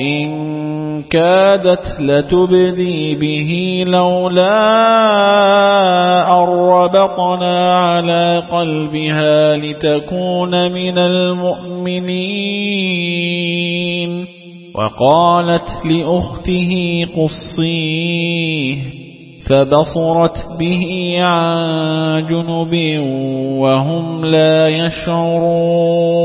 إن كادت لتبدي به لولا أربطنا على قلبها لتكون من المؤمنين. وقالت لأخته قصيه فبصرت به عن جنب وهم لا يشعرون.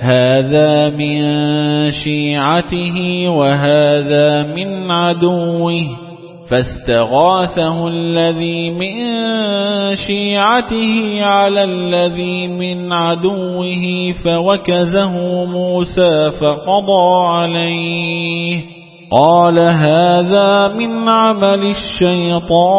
هذا من شيعته وهذا من عدوه فاستغاثه الذي من شيعته على الذي من عدوه فوكزه موسى فقضى عليه. قال هذا من عمل الشيطان.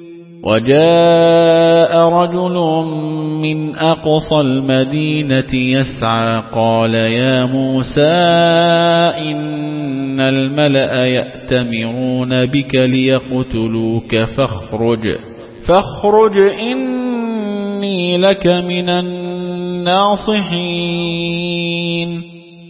وجاء رجل من أقصى المدينة يسعى قال يا موسى إن الملأ يأتمرون بك ليقتلوك فاخرج فاخرج إني لك من الناصحين.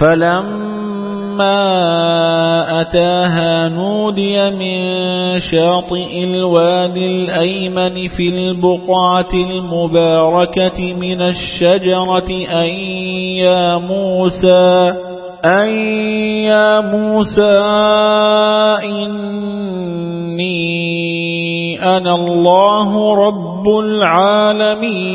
فلما أتاها نودي من شاطئ الوادي الأيمن في البقعة المباركة من الشجرة أن يا موسى أن يا موسى إني أنا الله رب العالمين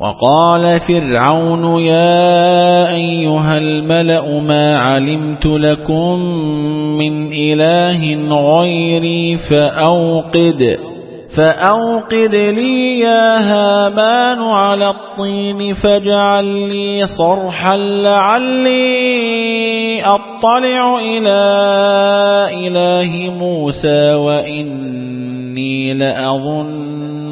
وقال فرعون يا أيها الملأ ما علمت لكم من إله غيري فأوقد فأوقد لي يا هامان على الطين فاجعل لي صرحا لعلي أطلع إلى إله موسى وإني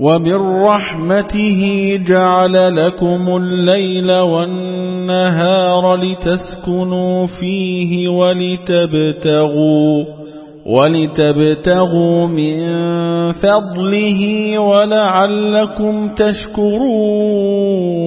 ومن رحمته جعل لكم الليل والنهار لتسكنوا فيه ولتبتغوا ولتبتغوا من فضله ولعلكم تشكرون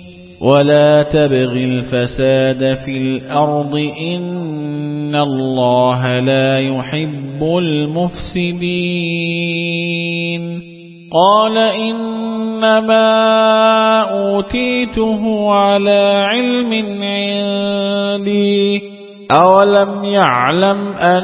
ولا تبغ الفساد في الأرض إن الله لا يحب المفسدين. قال إنما أوتيته على علم عندي. أولم يعلم أن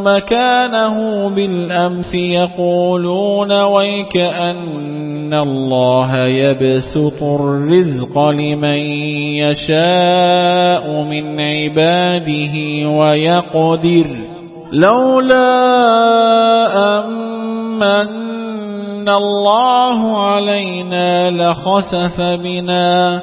مكانه بالأمس يقولون ويك أن الله يبسط الرزق لمن يشاء من عباده ويقدر. لولا أمن الله علينا لخسف بنا.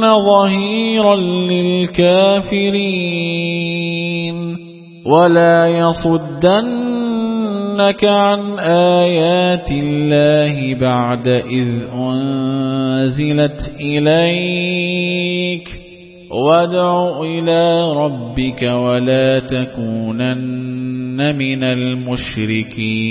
ظهيرا للكافرين ولا يصدنك عن آيات الله بعد إذ أنزلت إليك وادع إلى ربك ولا تكونن من المشركين